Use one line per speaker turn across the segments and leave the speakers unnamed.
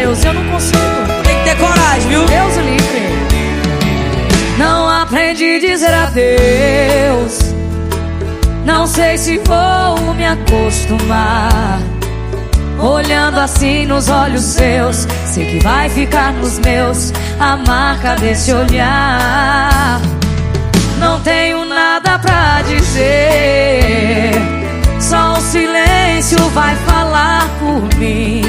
Deus? Eu não consigo.
Tem que ter coragem, viu?
Deus livre. Não aprendi a dizer adeus. Não sei se vou me acostumar. Olhando assim nos olhos seus, sei que vai ficar nos meus a marca desse olhar. Não tenho nada pra dizer, só o silêncio vai falar por mim.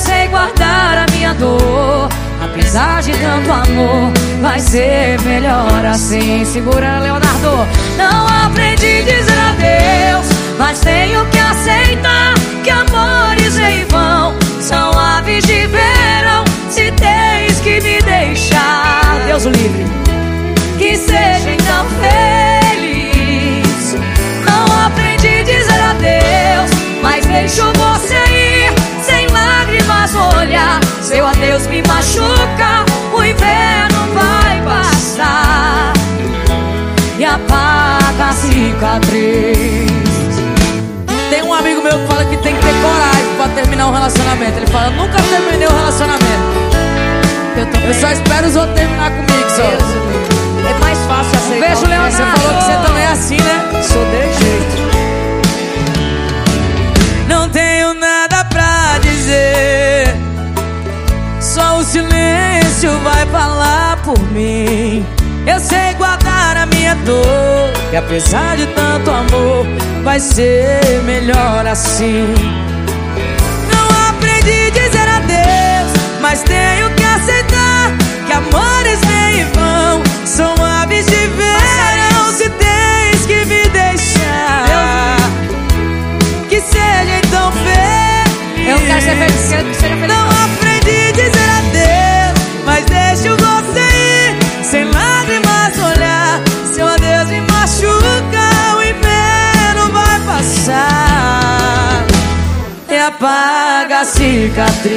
Sei guardar a minha dor, apesar de tanto amor, vai ser melhor assim. Segura, Leonardo. Não aprendi a dizer adeus, mas tenho que aceitar que amores em vão são aves de verão. Se tens que me deixar, Deus o livre, Seu adeus me machuca, o inverno vai passar e apaga a cicatriz.
Tem um amigo meu que fala que tem que ter coragem pra terminar um relacionamento. Ele fala, nunca terminei um relacionamento.
Eu.
Eu só espero os outros terminar comigo, só.
É mais fácil aceitar.
Beijo,
que
Leonardo. Você falou que falar por mim. Eu sei guardar a minha dor. E apesar de tanto amor, vai ser melhor assim. Não aprendi a dizer adeus, mas tenho apaga a cicatriz.